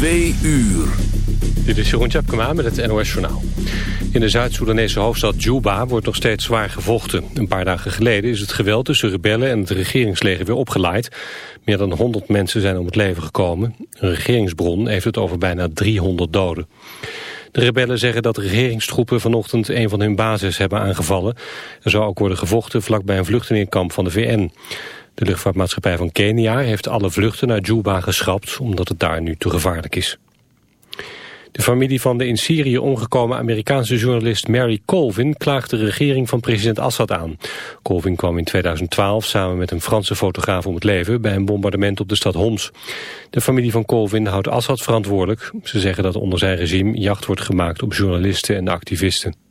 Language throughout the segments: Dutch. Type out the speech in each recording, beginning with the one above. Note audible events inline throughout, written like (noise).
Twee uur. Dit is Jeroen Tjepkema met het NOS Journaal. In de Zuid-Soedanese hoofdstad Juba wordt nog steeds zwaar gevochten. Een paar dagen geleden is het geweld tussen rebellen en het regeringsleger weer opgeleid. Meer dan 100 mensen zijn om het leven gekomen. Een regeringsbron heeft het over bijna 300 doden. De rebellen zeggen dat regeringstroepen vanochtend een van hun bases hebben aangevallen. Er zou ook worden gevochten vlakbij een vluchtelingenkamp van de VN. De luchtvaartmaatschappij van Kenia heeft alle vluchten naar Juba geschrapt... omdat het daar nu te gevaarlijk is. De familie van de in Syrië omgekomen Amerikaanse journalist Mary Colvin klaagt de regering van president Assad aan. Colvin kwam in 2012 samen met een Franse fotograaf om het leven bij een bombardement op de stad Homs. De familie van Colvin houdt Assad verantwoordelijk. Ze zeggen dat onder zijn regime jacht wordt gemaakt op journalisten en activisten.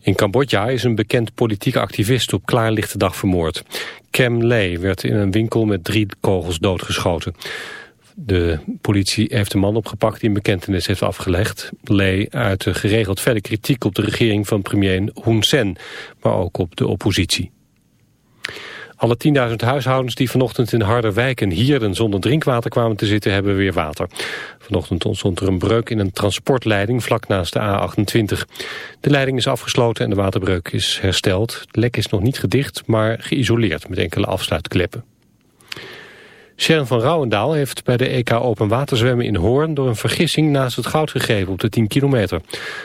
In Cambodja is een bekend politieke activist op klaarlichte dag vermoord. Cam Lay werd in een winkel met drie kogels doodgeschoten. De politie heeft de man opgepakt die een bekentenis heeft afgelegd. Lay uitte geregeld verder kritiek op de regering van premier Hun Sen, maar ook op de oppositie. Alle 10.000 huishoudens die vanochtend in Harderwijk en Hierden zonder drinkwater kwamen te zitten hebben weer water. Vanochtend ontstond er een breuk in een transportleiding vlak naast de A28. De leiding is afgesloten en de waterbreuk is hersteld. Het lek is nog niet gedicht, maar geïsoleerd met enkele afsluitkleppen. Sharon van Rouwendaal heeft bij de EK Open Waterzwemmen in Hoorn... door een vergissing naast het goud gegeven op de 10 kilometer.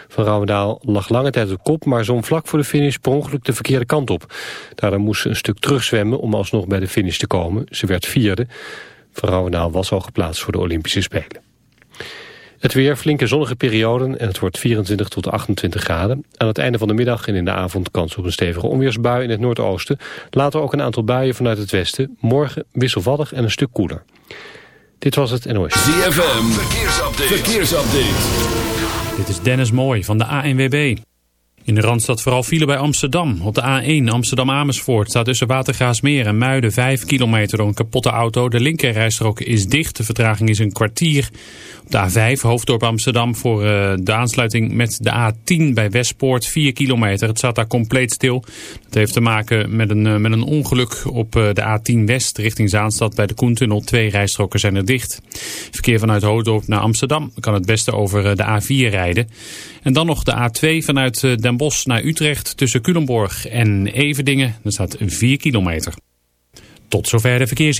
Van Rouwendaal lag lange tijd op kop... maar zo'n vlak voor de finish per ongeluk de verkeerde kant op. Daardoor moest ze een stuk terugzwemmen om alsnog bij de finish te komen. Ze werd vierde. Van Rouwendaal was al geplaatst voor de Olympische Spelen. Het weer, flinke zonnige perioden en het wordt 24 tot 28 graden. Aan het einde van de middag en in de avond kans op een stevige onweersbui in het noordoosten. Later ook een aantal buien vanuit het westen. Morgen wisselvallig en een stuk koeler. Dit was het NOS. ZFM, verkeersupdate. verkeersupdate. Dit is Dennis Mooi van de ANWB. In de Randstad vooral file bij Amsterdam. Op de A1 Amsterdam-Amersfoort staat tussen Watergraasmeer en Muiden 5 kilometer door een kapotte auto. De linkerrijstrook is dicht, de vertraging is een kwartier. Op de A5 Hoofddorp Amsterdam voor uh, de aansluiting met de A10 bij Westpoort 4 kilometer. Het staat daar compleet stil. Dat heeft te maken met een, uh, met een ongeluk op uh, de A10 West richting Zaanstad bij de Koentunnel. Twee rijstroken zijn er dicht. Verkeer vanuit Hoofddorp naar Amsterdam kan het beste over de A4 rijden. En dan nog de A2 vanuit Den Bosch naar Utrecht tussen Culemborg en Everdingen. Dat staat 4 kilometer. Tot zover de verkeers.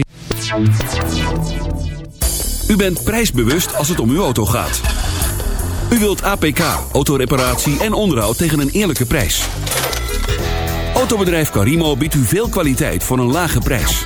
U bent prijsbewust als het om uw auto gaat. U wilt APK, autoreparatie en onderhoud tegen een eerlijke prijs. Autobedrijf Carimo biedt u veel kwaliteit voor een lage prijs.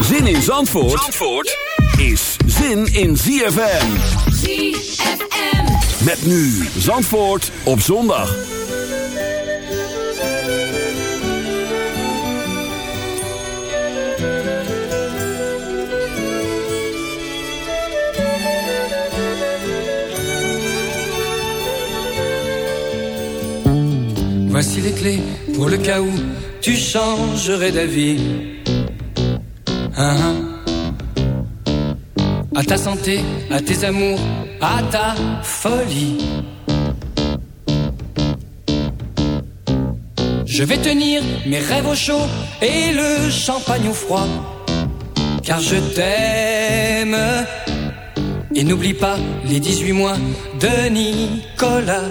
Zin in Zandvoort, Zandvoort is zin in ZFM. ZFM. Met nu Zandvoort op zondag. Voici les clés pour le cas où tu changerais d'avis. Hein? À ta santé, à tes amours, à ta folie. Je vais tenir mes rêves au chaud et le champagne au froid. Car je t'aime. Et n'oublie pas les 18 mois de Nicolas.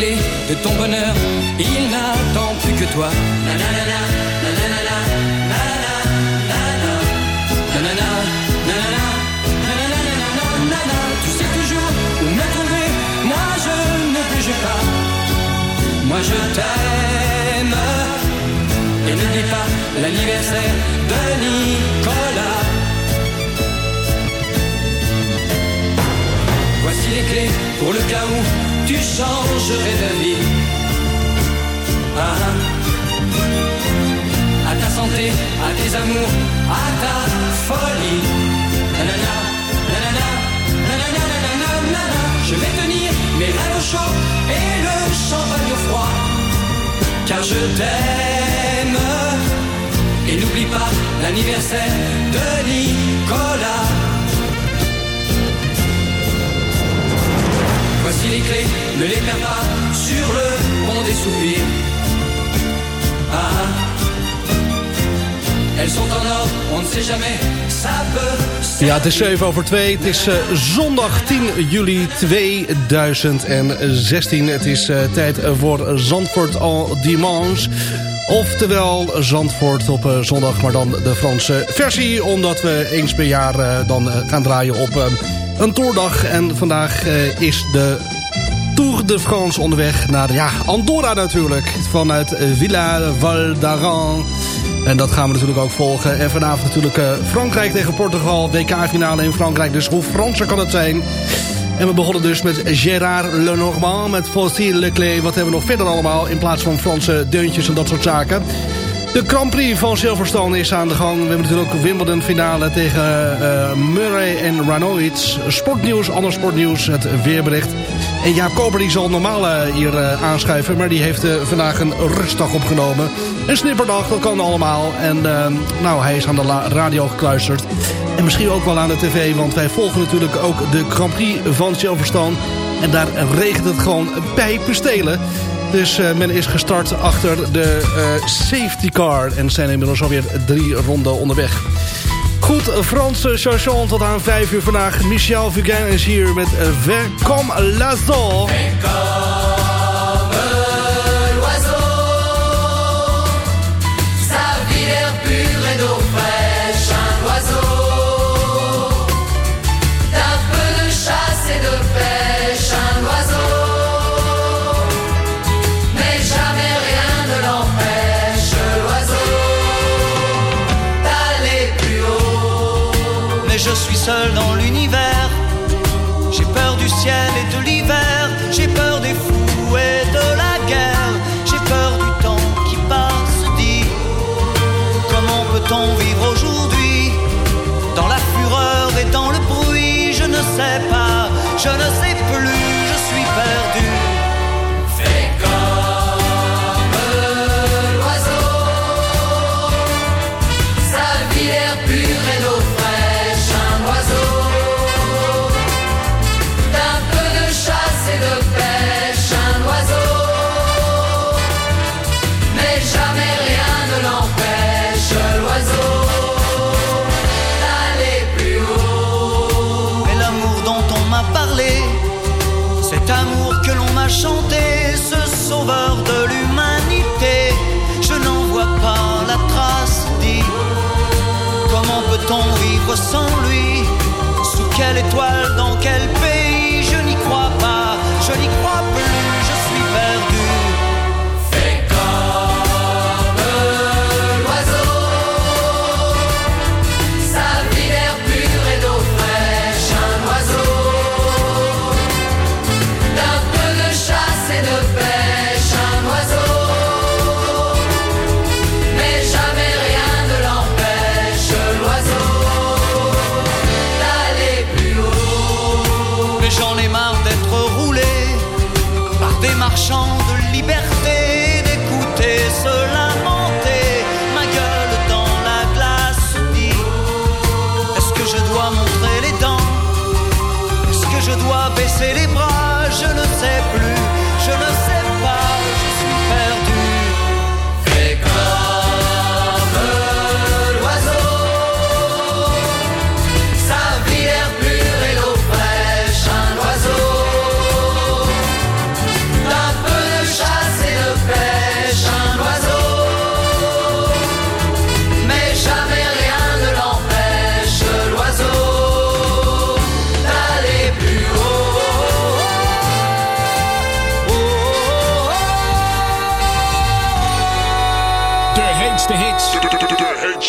De ton bonheur, il n'attend plus que toi. Nanana, nanana, nanana, nanana, nanana, nanana. Tu sais toujours où me moi je ne bouge pas. Moi je t'aime. Et n'oublie pas l'anniversaire de Nicolas. Voici les clés pour le cas où changerais. Ah, ah. à ta santé, à tes amours, à ta folie. Nanana, nanana, nanana, nanana. Je vais tenir mes rêves au chaud et le champagne au froid. Car je t'aime. Et n'oublie pas l'anniversaire de Nicolas. Voici les clés, ne les perds pas sur le pont des soupirs. Ah, ah. En or, on jamais. Ja, het is 7 over 2. Het is uh, zondag 10 juli 2016. Het is uh, tijd voor Zandvoort en Dimanche. Oftewel Zandvoort op zondag, maar dan de Franse versie. Omdat we eens per jaar dan gaan draaien op een toerdag. En vandaag is de Tour de France onderweg naar ja, Andorra natuurlijk. Vanuit Villa Val d'Aran. En dat gaan we natuurlijk ook volgen. En vanavond natuurlijk uh, Frankrijk tegen Portugal. WK-finale in Frankrijk. Dus hoe Franser kan het zijn? En we begonnen dus met Gérard Lenormand. Met Faustine Leclerc. Wat hebben we nog verder allemaal? In plaats van Franse deuntjes en dat soort zaken. De Grand Prix van Silverstone is aan de gang. We hebben natuurlijk ook Wimbledon finale tegen uh, Murray en Ranoids. Sportnieuws, ander sportnieuws, het weerbericht. En Jaap Koper die zal normaal uh, hier uh, aanschuiven. Maar die heeft vandaag een rustdag opgenomen. Een snipperdag, dat kan allemaal. En nou, hij is aan de radio gekluisterd. En misschien ook wel aan de tv. Want wij volgen natuurlijk ook de Grand Prix van Silverstone. En daar regent het gewoon pijpenstelen. Dus men is gestart achter de safety car. En zijn inmiddels alweer drie ronden onderweg. Goed, Franse chanson tot aan vijf uur vandaag. Michel Fugain is hier met Vers comme l'oiseau. Seul dans l'univers.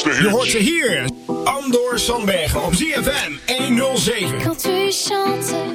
Je hoort ze hier. Andor Sandbergen op ZFM 107.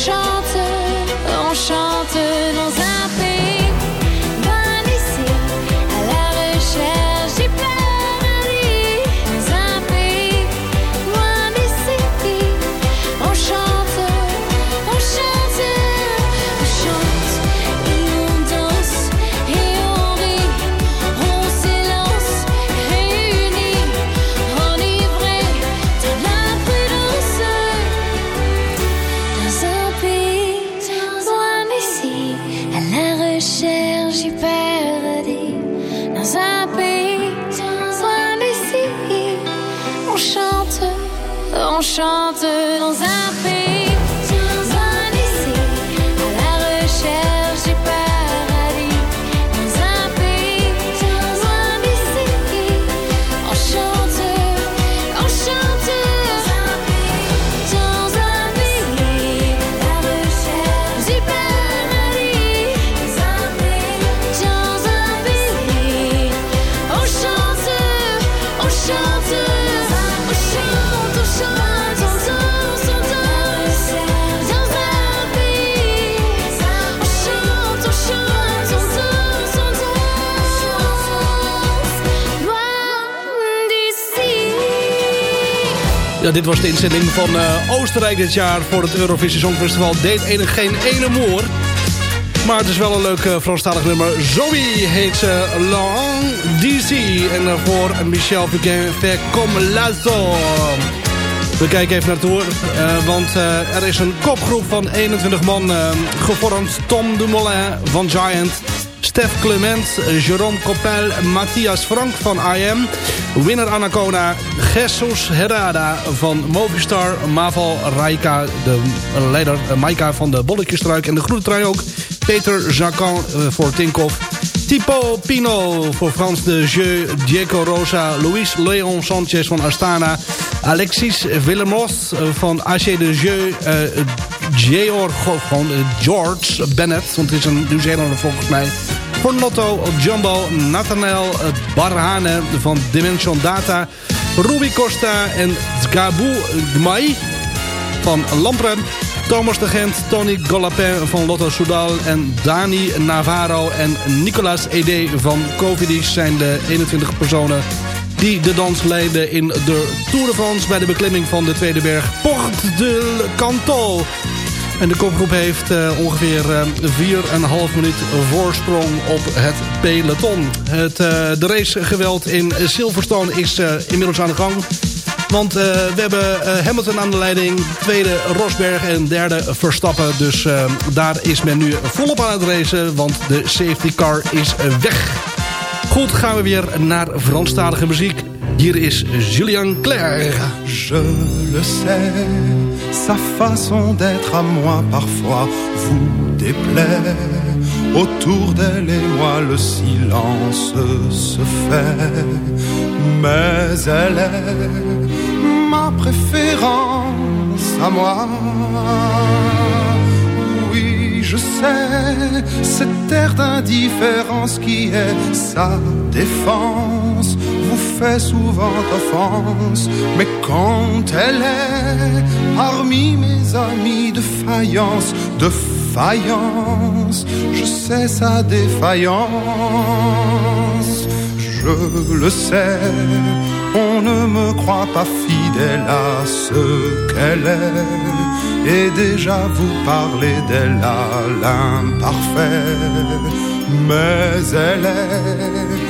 shine. Dit was de inzending van eh, Oostenrijk dit jaar voor het Eurovisie Songfestival. Deed enig geen ene moer. Maar het is wel een leuk uh, Franstalig nummer. Zoe heet ze Long DC. En eh, daarvoor Michel Vercom Lazo. We kijken even naartoe, uh, want er is een kopgroep van 21 man gevormd. Tom Dumoulin van Giant, Stef Clement, Jerome Coppel, Matthias Frank van IM. Winner Anacona, Jesus Herrada van Movistar. Maval Raika, de leider Maika van de Bolletjestruik. En de groene trui ook. Peter Zakan eh, voor Tinkoff. Tipo Pino voor Frans de Jeu, Diego Rosa, Luis Leon Sanchez van Astana, Alexis Villemos van AC de Jeu, Georg, van George Bennett, want het is een Nieuw-Zeelander volgens mij, voor Lotto, Jumbo, Nathanael Barhane van Dimension Data, Ruby Costa en Gabu Gmai van Lampren. Thomas de Gent, Tony Golapin van Lotto Soudal en Dani Navarro en Nicolas Ede van Covidis zijn de 21 personen die de dans leiden in de Tour de France bij de beklimming van de tweede berg Port de Cantal. En de kopgroep heeft uh, ongeveer uh, 4,5 minuut voorsprong op het peloton. Het, uh, de racegeweld in Silverstone is inmiddels aan de gang. Want we hebben Hamilton aan de leiding, tweede Rosberg en derde Verstappen. Dus daar is men nu volop aan het racen, want de safety car is weg. Goed, gaan we weer naar Franstalige muziek. Hier is Julien Clerc. Je le sais, sa façon d'être à moi parfois vous déplaît. Autour d'elle et moi le silence se fait. Mais elle est ma préférence à moi. Oui, je sais, cette air d'indifférence qui est sa défense vous fait souvent offense. Mais quand elle est parmi mes amis de faïence, de faïence, je sais sa défaillance. Je le sais, on ne me croit pas fidèle à ce qu'elle est. Et déjà vous parlez d'elle à l'imparfait. Mais elle est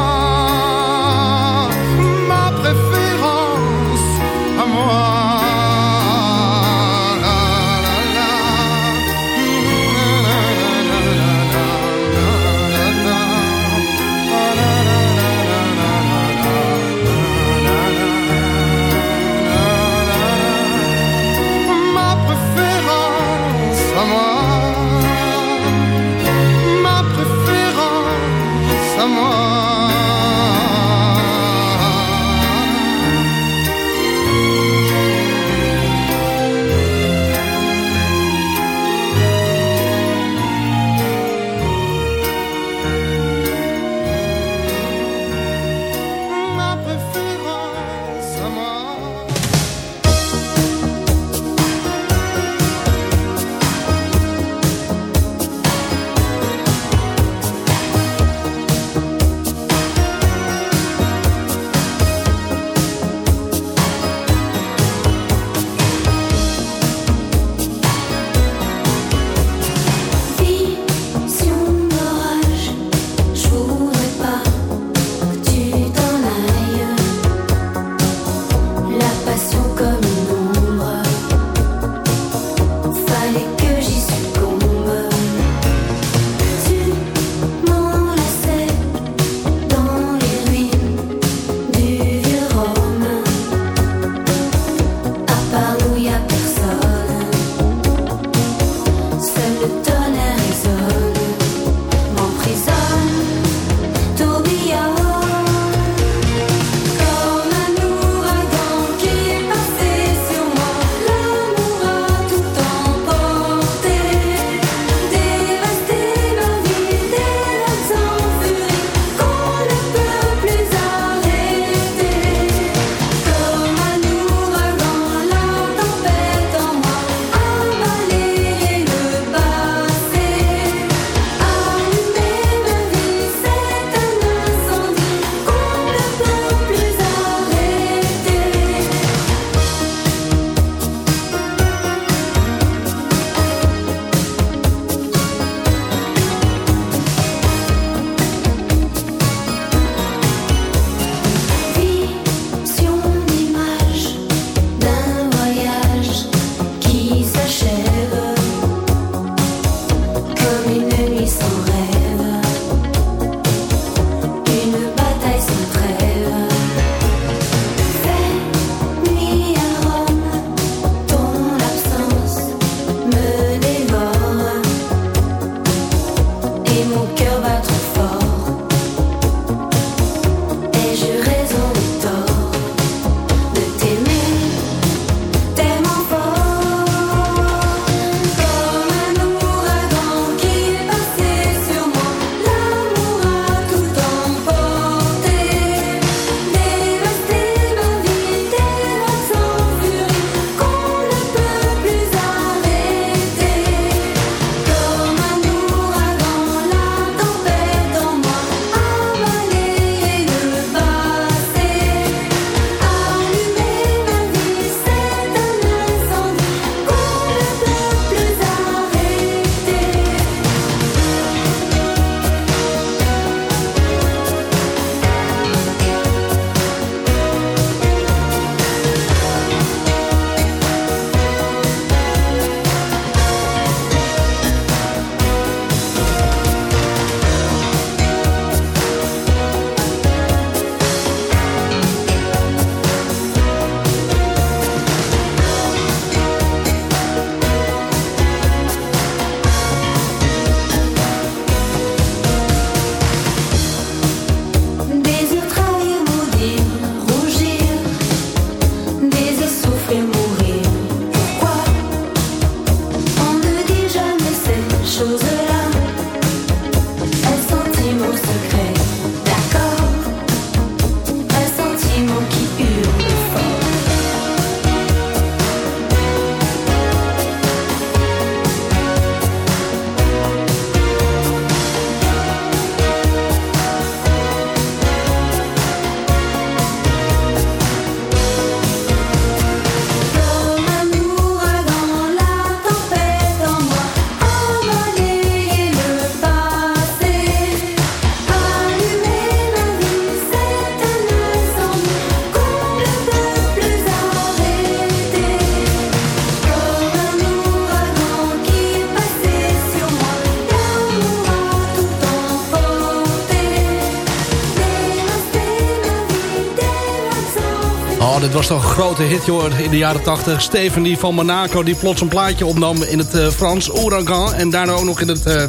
Dit was toch een grote hit joh, in de jaren 80. Stephanie van Monaco die plots een plaatje opnam in het uh, Frans, Ouragan. En daarna ook nog in het, uh,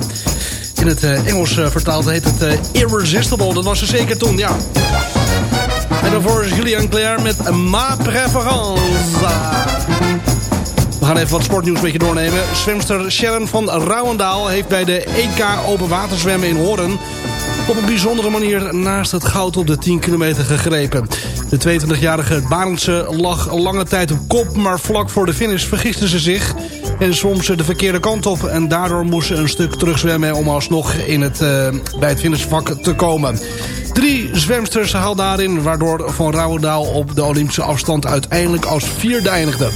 in het uh, Engels vertaald heet het Irresistible. Dat was ze zeker toen, ja. En daarvoor is Julian Claire met Ma Préférence. We gaan even wat sportnieuws met doornemen. Zwemster Sharon van Rouwendaal heeft bij de EK Open Waterzwemmen in Hoorn op een bijzondere manier naast het goud op de 10 kilometer gegrepen. De 22-jarige Barendse lag lange tijd op kop, maar vlak voor de finish vergiste ze zich en zwom ze de verkeerde kant op. En daardoor moest ze een stuk terugzwemmen om alsnog in het, uh, bij het finishvak te komen. Drie zwemsters haalden daarin, waardoor Van Rouwendaal op de Olympische afstand uiteindelijk als vierde eindigde.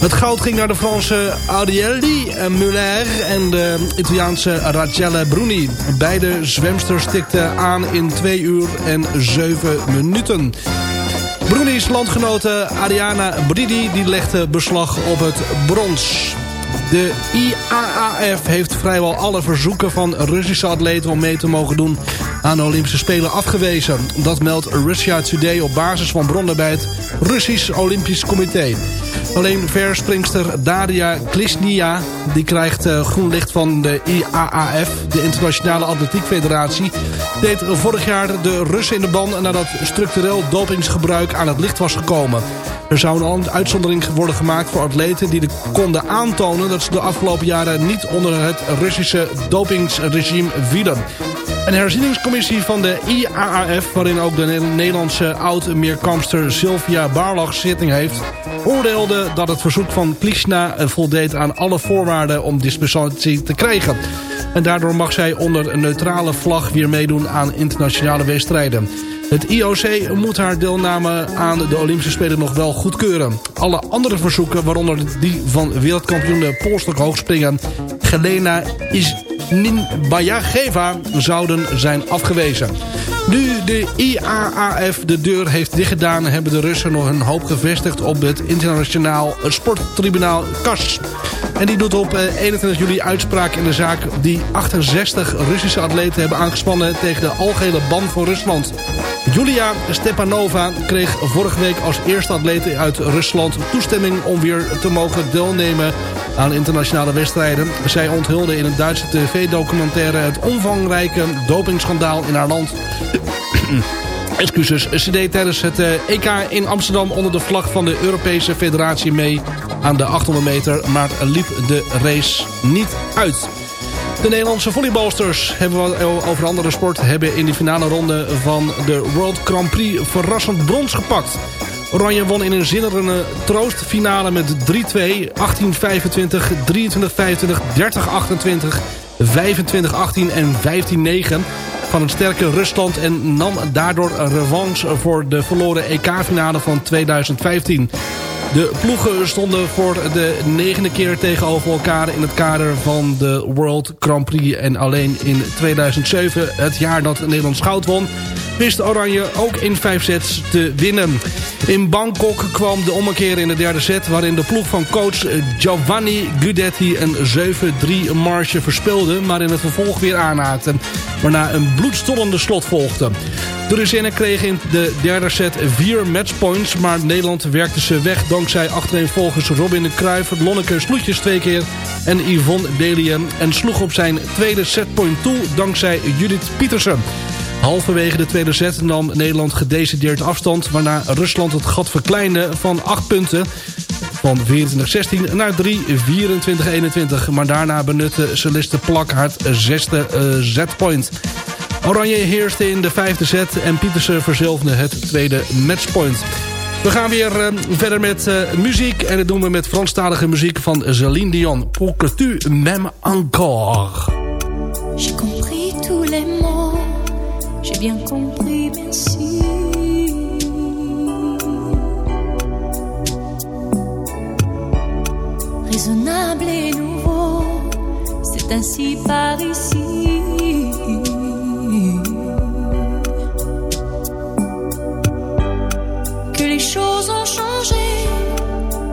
Het goud ging naar de Franse Audielli Muller en de Italiaanse Rachele Bruni. Beide zwemsters stikten aan in 2 uur en 7 minuten. Bruni's landgenote Ariana Bridi die legde beslag op het brons. De IAAF heeft vrijwel alle verzoeken van Russische atleten om mee te mogen doen aan de Olympische Spelen afgewezen. Dat meldt Russia Today op basis van bronnen bij het Russisch Olympisch Comité. Alleen verspringster Daria Klisnia die krijgt uh, groen licht van de IAAF, de Internationale Atletiek Federatie. Deed vorig jaar de Russen in de ban nadat structureel dopingsgebruik aan het licht was gekomen. Er zou een uitzondering worden gemaakt voor atleten die de konden aantonen dat ze de afgelopen jaren niet onder het Russische dopingsregime vielen. Een herzieningscommissie van de IAAF, waarin ook de Nederlandse oud-meerkampster Sylvia Barlach zitting heeft, oordeelde dat het verzoek van Klishna voldeed aan alle voorwaarden om dispensatie te krijgen. En daardoor mag zij onder een neutrale vlag weer meedoen aan internationale wedstrijden. Het IOC moet haar deelname aan de Olympische Spelen nog wel goedkeuren. Alle andere verzoeken, waaronder die van wereldkampioen polstok hoogspringen... Gelena is Ninbayageva zouden zijn afgewezen. Nu de IAAF de deur heeft dichtgedaan... hebben de Russen nog een hoop gevestigd op het internationaal sporttribunaal KAS. En die doet op 21 eh, juli uitspraak in de zaak... die 68 Russische atleten hebben aangespannen tegen de algehele ban voor Rusland. Julia Stepanova kreeg vorige week als eerste atleet uit Rusland toestemming om weer te mogen deelnemen aan internationale wedstrijden. Zij onthulde in een Duitse tv-documentaire het omvangrijke dopingschandaal in haar land. Excuses. Ze deed tijdens het EK eh, e in Amsterdam onder de vlag van de Europese Federatie mee aan de 800 meter, maar liep de race niet uit. De Nederlandse volleybalsters hebben over andere sport hebben in de finale ronde van de World Grand Prix verrassend brons gepakt. Oranje won in een zinnerende troostfinale met 3-2, 18-25, 23-25, 30-28, 25-18 en 15-9 van een sterke Rusland en nam daardoor revanche voor de verloren EK-finale van 2015. De ploegen stonden voor de negende keer tegenover elkaar in het kader van de World Grand Prix. En alleen in 2007, het jaar dat Nederland goud won, wist Oranje ook in vijf sets te winnen. In Bangkok kwam de ommekeer in de derde set... waarin de ploeg van coach Giovanni Guidetti een 7-3 marge verspeelde... maar in het vervolg weer aanhaakte. Waarna een bloedstollende slot volgde. De Russinnen kregen in de derde set vier matchpoints... maar Nederland werkte ze weg dankzij achtereenvolgens Robin de Cruijff... Lonneke Sloetjes twee keer en Yvonne Delien... en sloeg op zijn tweede setpoint toe dankzij Judith Pietersen. Halverwege de tweede set nam Nederland gedecideerd afstand... waarna Rusland het gat verkleinde van 8 punten van 24-16 naar 3-24-21. Maar daarna benutte Celeste Plak haar zesde uh, setpoint. Oranje heerste in de vijfde set en Pietersen verzilverde het tweede matchpoint. We gaan weer uh, verder met uh, muziek. En dat doen we met Franstalige muziek van Celine Dion. Pour que tu m'aimes encore. J'ai compris tous les mots. J'ai bien compris, merci. Raisonnable et nouveau. C'est ainsi par ici. Choses ont changé,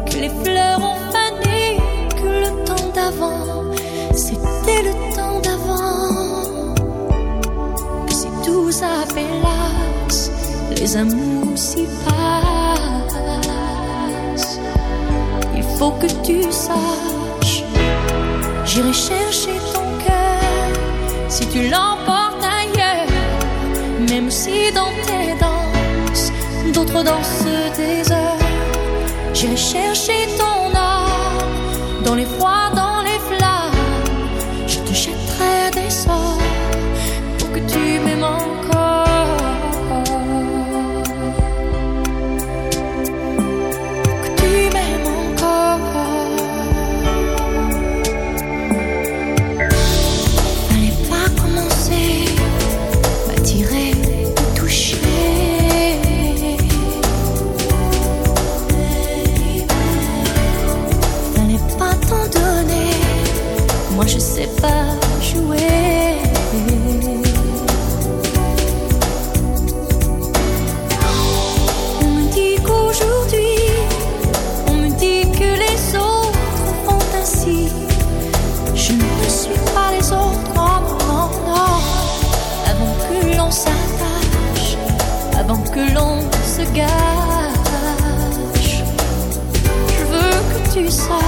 que les fleurs ont fané, que le temps d'avant, c'était le temps d'avant. Si tout s'appelasse, les amours s'y passent. faut que tu saches. J'irai chercher ton cœur si tu l'emportes ailleurs. Même si dans tes danses, dansent des heures. J'irai chercher ton âme dans les froids, gâche, je veux que tu saches.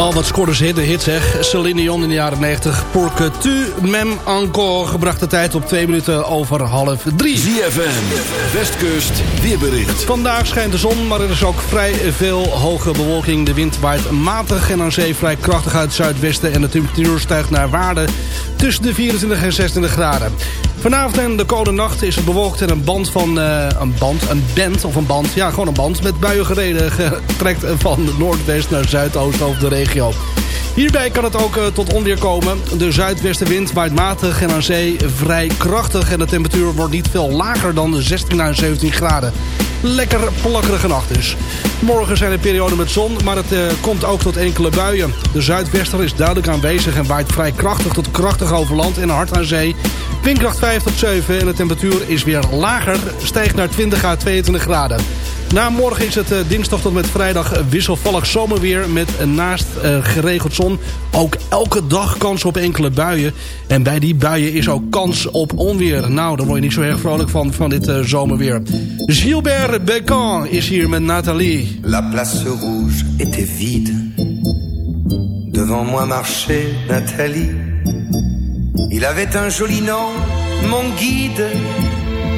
Wel, wat scoorde ze de hit zeg. Celine Dion in de jaren 90. Pour que tu m'aimes encore. Gebracht de tijd op 2 minuten over half 3. ZFM, Westkust, weerbericht. Vandaag schijnt de zon, maar er is ook vrij veel hoge bewolking. De wind waait matig en aan zee vrij krachtig uit het zuidwesten... en de temperatuur stijgt naar waarde tussen de 24 en 26 graden. Vanavond en de komende nacht is het bewolkt en een band van... eh, een band, een band of een band, ja gewoon een band... met buien gereden (laughs) getrekt van noordwest naar zuidoost over de regio. Hierbij kan het ook eh, tot onweer komen. De zuidwestenwind waait matig en aan zee vrij krachtig... en de temperatuur wordt niet veel lager dan 16 naar 17 graden. Lekker plakkerige nacht dus. Morgen zijn er perioden met zon, maar het eh, komt ook tot enkele buien. De zuidwester is duidelijk aanwezig en waait vrij krachtig tot krachtig over land en hard aan zee. Windkracht 5 tot 7 en de temperatuur is weer lager, stijgt naar 20 à 22 graden. Na morgen is het eh, dinsdag tot met vrijdag wisselvallig zomerweer met naast eh, geregeld zon ook elke dag kans op enkele buien. En bij die buien is ook kans op onweer. Nou, daar word je niet zo erg vrolijk van, van dit eh, zomerweer. Gilbert Bécan is hier met Nathalie. La place rouge était vide. Devant moi marchait Nathalie. Il avait un joli nom, mon guide,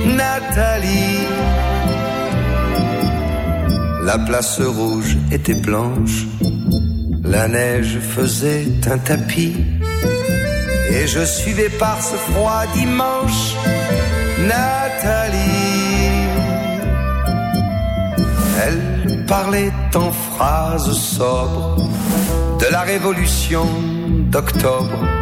Nathalie. La place rouge était blanche, la neige faisait un tapis. Et je suivais par ce froid dimanche Nathalie. Elle parlait en phrases sobres de la révolution d'octobre.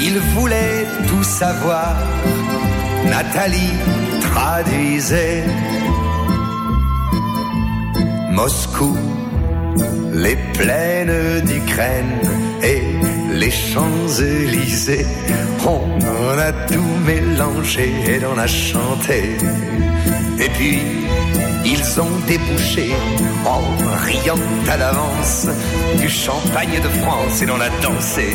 il voulait tout savoir. Nathalie traduisait Moscou, les plaines d'Ukraine et les Champs-Élysées. On a tout mélangé et on a chanté. Et puis, ils ont débouché en riant à l'avance du champagne de France et l'on a dansé.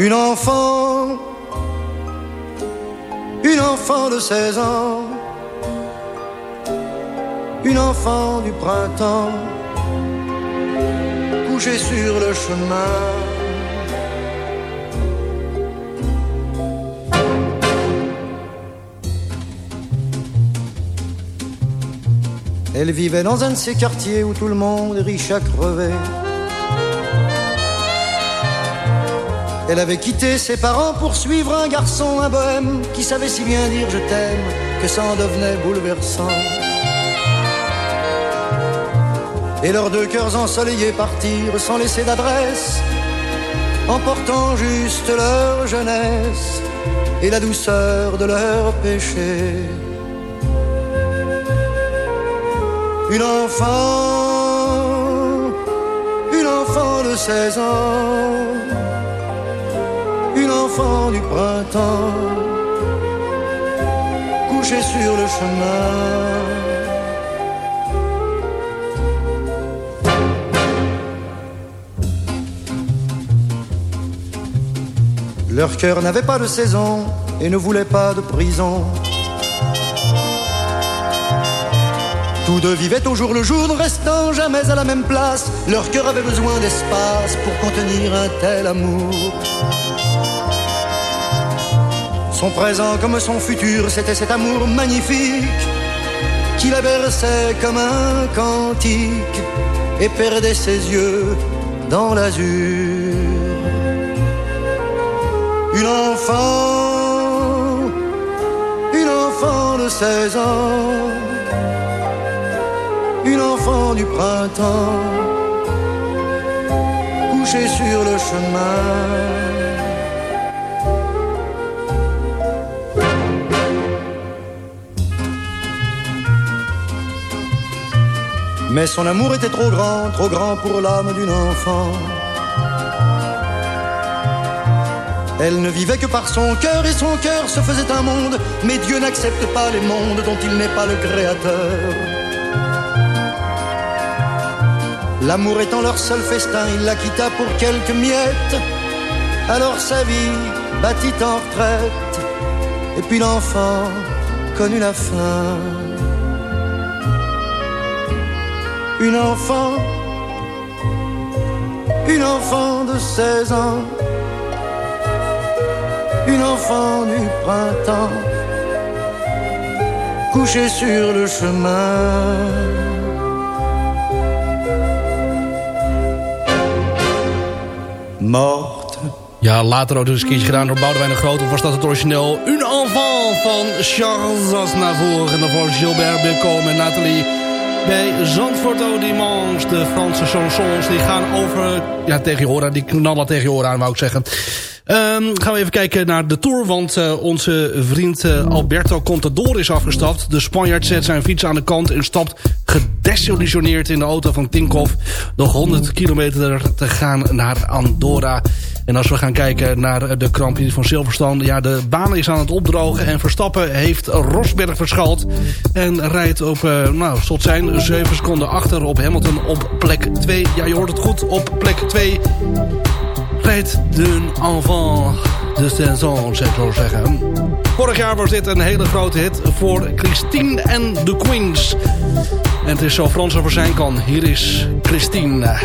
Une enfant, une enfant de 16 ans, une enfant du printemps, couchée sur le chemin. Elle vivait dans un de ces quartiers où tout le monde est riche à crever. Elle avait quitté ses parents pour suivre un garçon, un bohème, qui savait si bien dire je t'aime que ça en devenait bouleversant. Et leurs deux cœurs ensoleillés partirent sans laisser d'adresse, emportant juste leur jeunesse et la douceur de leur péché. Une enfant, une enfant de 16 ans du printemps, couchée sur le chemin. Leur cœur n'avait pas de saison et ne voulait pas de prison. Tous deux vivaient au jour le jour, ne restant jamais à la même place. Leur cœur avait besoin d'espace pour contenir un tel amour. Son présent comme son futur, c'était cet amour magnifique qui la berçait comme un cantique et perdait ses yeux dans l'azur. Une enfant, une enfant de 16 ans, une enfant du printemps, couchée sur le chemin. Mais son amour était trop grand, trop grand pour l'âme d'une enfant. Elle ne vivait que par son cœur et son cœur se faisait un monde. Mais Dieu n'accepte pas les mondes dont il n'est pas le créateur. L'amour étant leur seul festin, il la quitta pour quelques miettes. Alors sa vie battit en retraite. Et puis l'enfant connut la fin. Une enfant, une enfant de 16 ans, une enfant du printemps, couchée sur le chemin. Morte. Ja, later ook dus een gedaan door Boudewijn de Groot. Of was dat het origineel? Une enfant van Charles Aznavour. En daarvoor Gilbert Bécaud en Nathalie bij Zandvoort au Dimanche. De Franse chansons die gaan over... Ja, tegen je. Die knallen tegen je aan, wou ik zeggen. Ehm, gaan we even kijken naar de Tour. Want eh, onze vriend eh, Alberto Contador is afgestapt. De Spanjaard zet zijn fiets aan de kant en stapt gedesillusioneerd in de auto van Tinkoff. Nog 100 kilometer te gaan naar Andorra. En als we gaan kijken naar de Prix van Silverstone... ja, de baan is aan het opdrogen en Verstappen heeft Rosberg verschald. En rijdt op, uh, nou, tot zijn 7 seconden achter op Hamilton op plek 2. Ja, je hoort het goed, op plek 2 rijdt de enfant de saison, zeg ik zo zeggen. Vorig jaar was dit een hele grote hit voor Christine en de Queens. En het is zo Frans over zijn kan. Hier is Christine.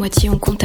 Moitié, on compte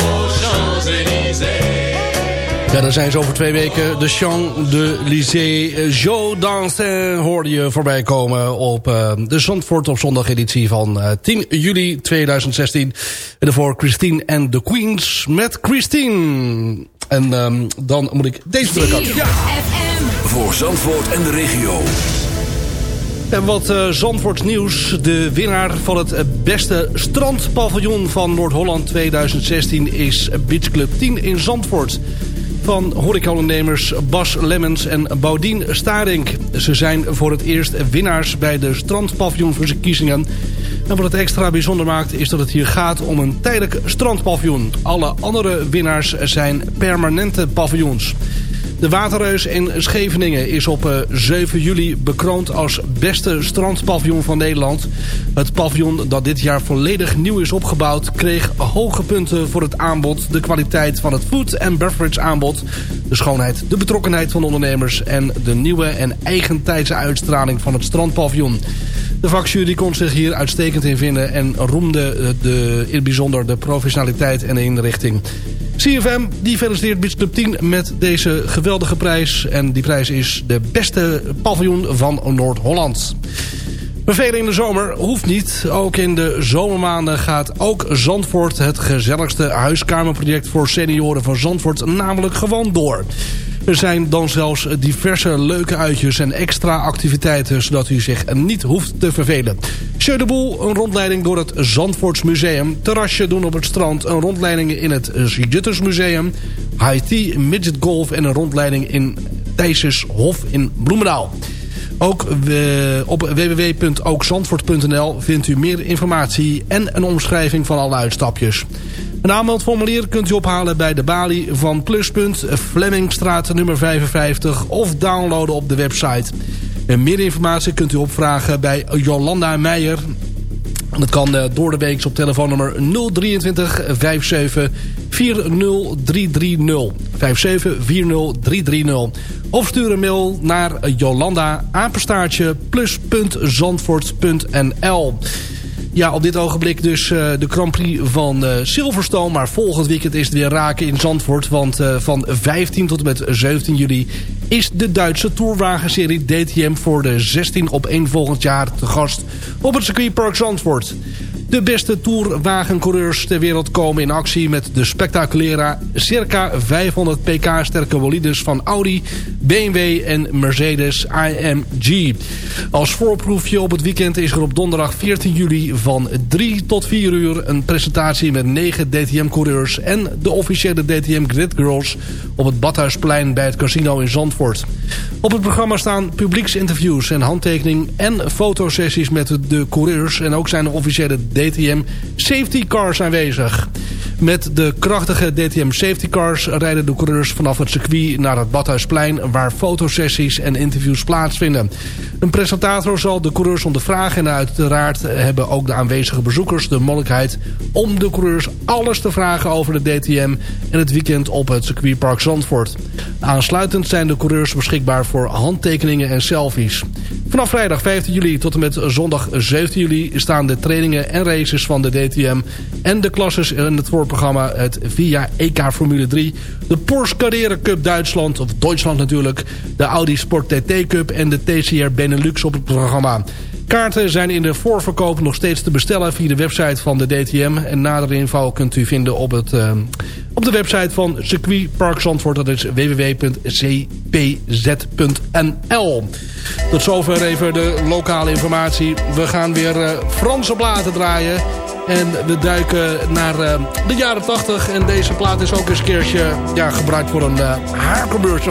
Ja, dan zijn ze over twee weken de Champs-Élysées Joe Danstin hoorde je voorbij komen op uh, de Zandvoort op zondag editie van uh, 10 juli 2016. En daarvoor Christine en the Queens met Christine. En um, dan moet ik deze druk aan. Ja. Voor Zandvoort en de regio. En wat uh, Zandvoorts nieuws. De winnaar van het beste strandpaviljoen van Noord-Holland 2016 is Beach Club 10 in Zandvoort van horecaondernemers Bas Lemmens en Baudien Starink. Ze zijn voor het eerst winnaars bij de strandpaviljoenverkiezingen. En wat het extra bijzonder maakt is dat het hier gaat om een tijdelijk strandpaviljoen. Alle andere winnaars zijn permanente paviljoens. De Waterreus in Scheveningen is op 7 juli bekroond als beste strandpaviljoen van Nederland. Het paviljoen dat dit jaar volledig nieuw is opgebouwd... kreeg hoge punten voor het aanbod, de kwaliteit van het food- en beverage aanbod... de schoonheid, de betrokkenheid van ondernemers... en de nieuwe en eigentijdse uitstraling van het strandpaviljoen. De vakjury kon zich hier uitstekend in vinden... en roemde de, in het bijzonder de professionaliteit en de inrichting. CFM die feliciteert Beach Club 10 met deze geweldige prijs. En die prijs is de beste paviljoen van Noord-Holland. Vervelen in de zomer hoeft niet. Ook in de zomermaanden gaat ook Zandvoort het gezelligste huiskamerproject voor senioren van Zandvoort namelijk gewoon door. Er zijn dan zelfs diverse leuke uitjes en extra activiteiten... zodat u zich niet hoeft te vervelen. Jeu de Boel, een rondleiding door het Zandvoorts Museum. Terrasje doen op het strand, een rondleiding in het Juttersmuseum. Tea, midget golf en een rondleiding in Thijsens Hof in Bloemendaal. Ook op www.ookzandvoort.nl vindt u meer informatie en een omschrijving van alle uitstapjes. Een aanmeldformulier kunt u ophalen bij de balie van Pluspunt, Flemmingstraat nummer 55 of downloaden op de website. Meer informatie kunt u opvragen bij Jolanda Meijer. Dat kan door de week op telefoonnummer 023 57 40330. 57 40330. Of stuur een mail naar Jolanda apenstaartje plus.zandvoort.nl. Ja, op dit ogenblik dus uh, de Grand Prix van uh, Silverstone. Maar volgend weekend is het weer raken in Zandvoort. Want uh, van 15 tot en met 17 juli is de Duitse tourwagenserie DTM... voor de 16 op 1 volgend jaar te gast op het circuitpark Zandvoort. De beste tourwagencoureurs ter wereld komen in actie met de spectaculaire circa 500 pk sterke bolides van Audi, BMW en Mercedes AMG. Als voorproefje op het weekend is er op donderdag 14 juli van 3 tot 4 uur een presentatie met 9 DTM-coureurs en de officiële DTM Grid Girls op het Badhuisplein bij het casino in Zandvoort. Op het programma staan publieksinterviews en handtekening en fotosessies met de coureurs en ook zijn de officiële DTM safety cars aanwezig. Met de krachtige DTM safety cars rijden de coureurs vanaf het circuit naar het Badhuisplein... waar fotosessies en interviews plaatsvinden. Een presentator zal de coureurs ondervragen... en uiteraard hebben ook de aanwezige bezoekers de mogelijkheid... om de coureurs alles te vragen over de DTM... en het weekend op het circuitpark Zandvoort. Aansluitend zijn de coureurs beschikbaar voor handtekeningen en selfies. Vanaf vrijdag 15 juli tot en met zondag 17 juli... staan de trainingen en races van de DTM... en de klasses in het voorprogramma het VIA EK Formule 3... de Porsche Carrera Cup Duitsland, of Duitsland natuurlijk... de Audi Sport TT Cup en de TCR Benelux op het programma. Kaarten zijn in de voorverkoop nog steeds te bestellen via de website van de DTM. En nadere info kunt u vinden op, het, uh, op de website van Circuit Park Zandvoort. Dat is www.cpz.nl. Tot zover even de lokale informatie. We gaan weer uh, Franse platen draaien. En we duiken naar uh, de jaren 80. En deze plaat is ook eens een keertje ja, gebruikt voor een uh,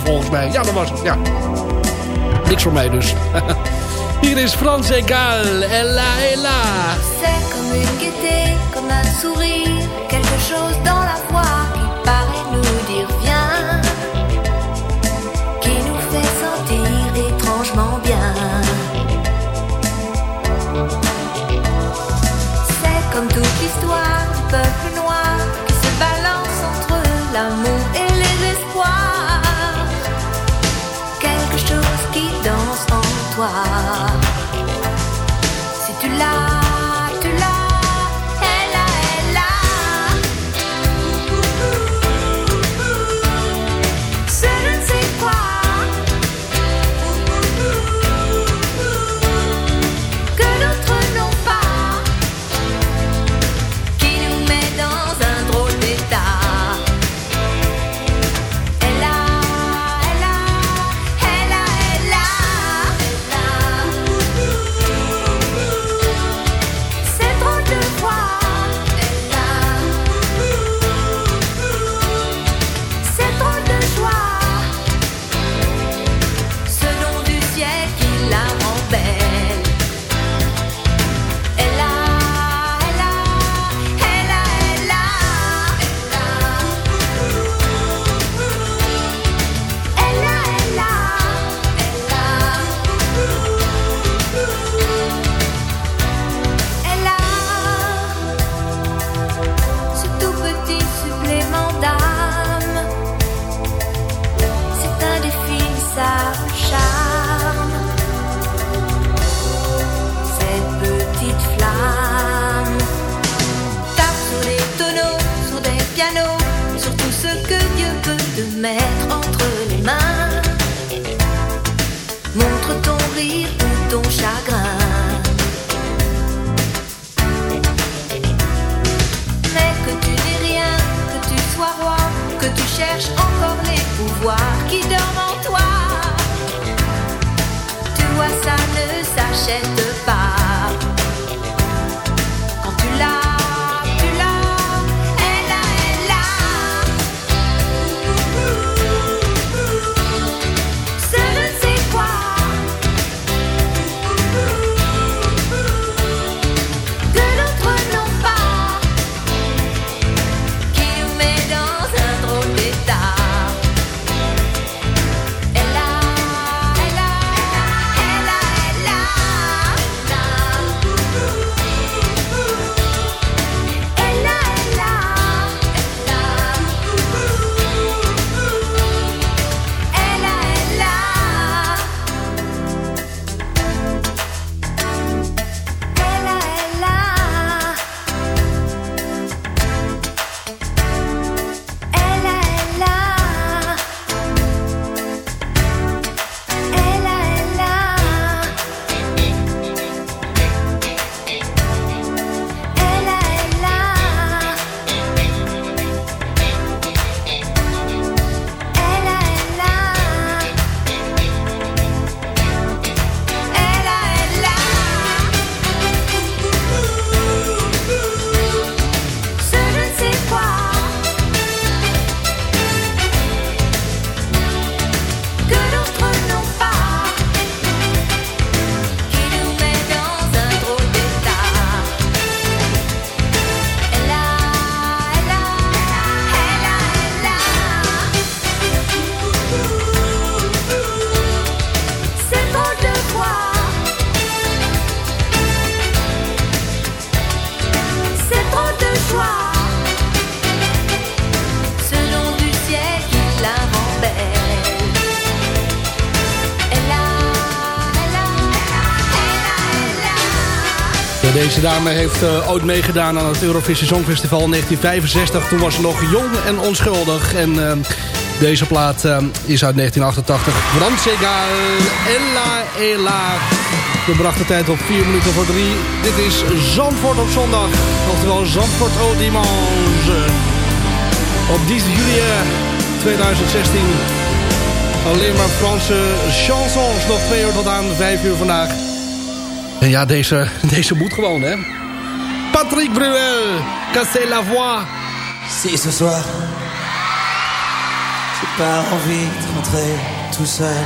volgens mij. Ja, dat was het. Ja. Niks voor mij dus. (laughs) Hier is Frans Egal. Ella, ella. C'est comme une gaieté, comme un sourire, quelque chose dans la voix Deze dame heeft uh, ooit meegedaan aan het Eurovisie Songfestival in 1965. Toen was ze nog jong en onschuldig. En uh, deze plaat uh, is uit 1988. Francega Ella Ella. We brachten tijd op 4 minuten voor 3. Dit is Zandvoort op zondag. Oftewel Zandvoort au dimanche. Op 10 juli 2016. Alleen maar Franse chansons. Nog twee uur tot aan 5 uur vandaag. En ja, deze, deze moet gewoon, hè. Patrick Bruel, Casser la voix. Si ce soir, j'ai pas envie de rentrer tout seul.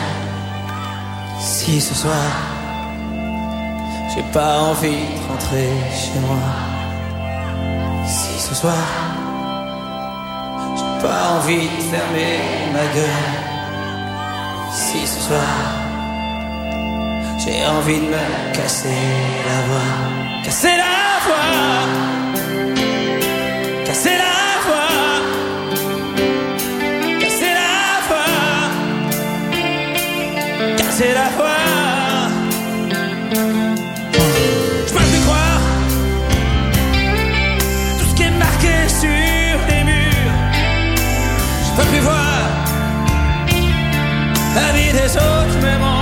Si ce soir, j'ai pas envie de rentrer chez moi. Si ce soir, j'ai pas envie de fermer ma gueule. Si ce soir, j'ai envie de me casser la voix. Casser la voix. Casser la voix. Casser la voix. Casser la voix. Je peux plus croire tout ce qui est marqué sur les murs. Je peux plus voir la vie des autres, même en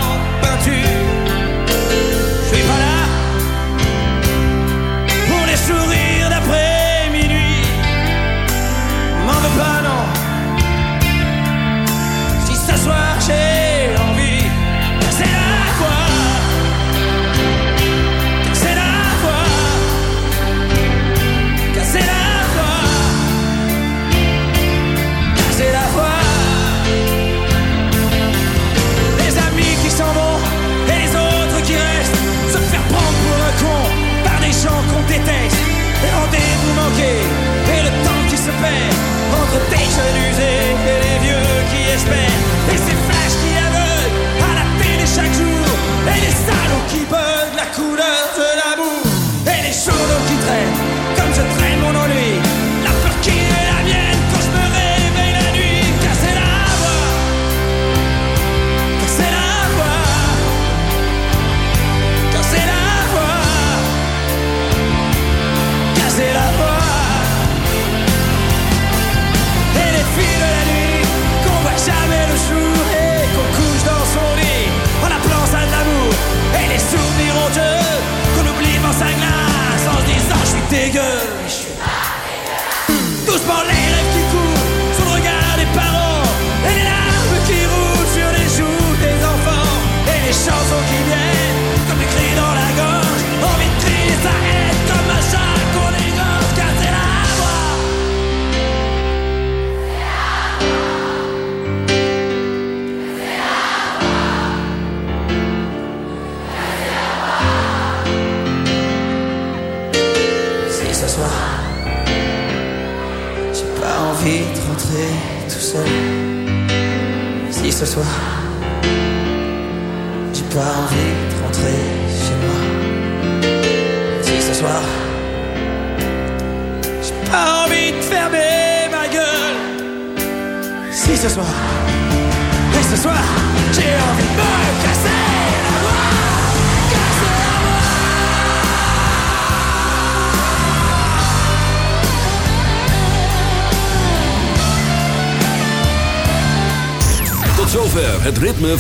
Entre des jeunes